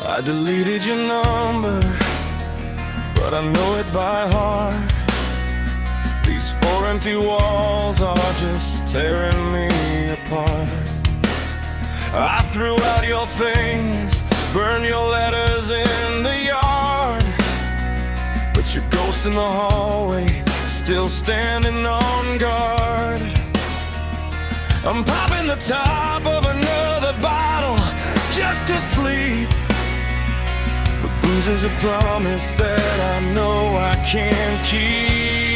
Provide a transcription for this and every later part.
I deleted your number, but I know it by heart. These four empty walls are just tearing me apart. I threw out your things, burned your letters in the yard. But your ghost in the hallway, still standing on guard. I'm popping the top of another bottle just to sleep. Is a promise that I know I can't keep.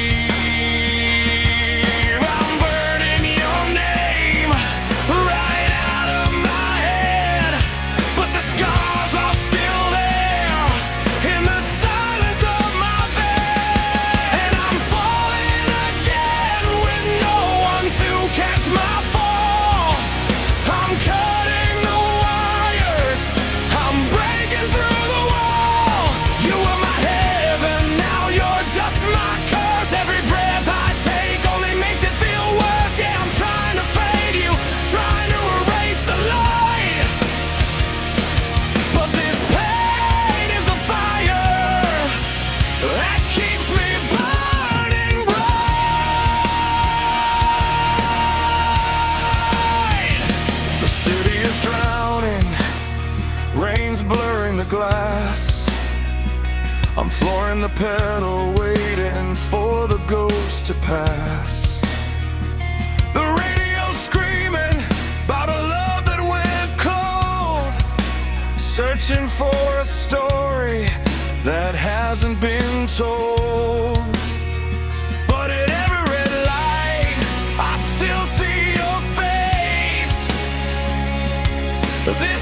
I'm flooring the pedal, waiting for the ghost to pass. The radio's screaming about a love that went cold. Searching for a story that hasn't been told. But at every red light, I still see your face. This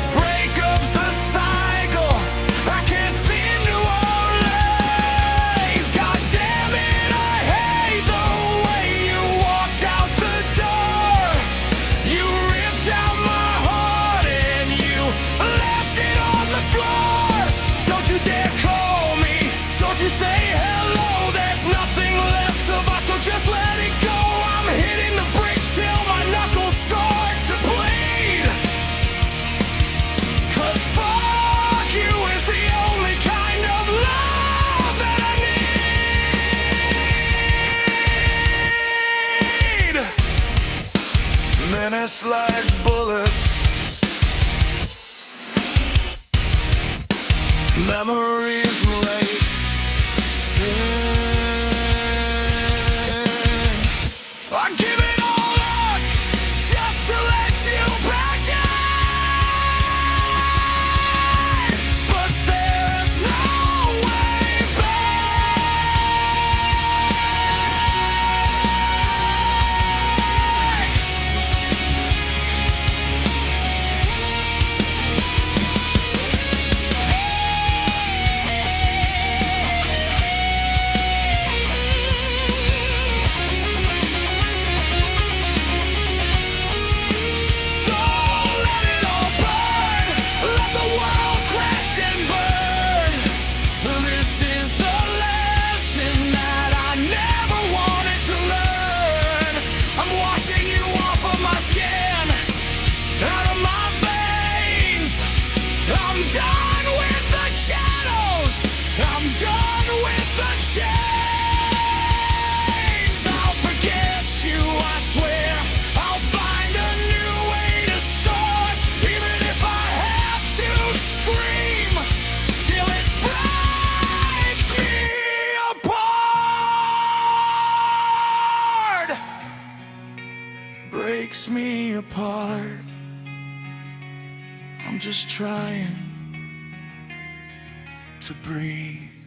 Menace like bullets. Memories late. Done with the shadows. I'm done with the chains. I'll forget you, I swear. I'll find a new way to start, even if I have to scream till it breaks me apart. Breaks me apart. I'm just trying to breathe.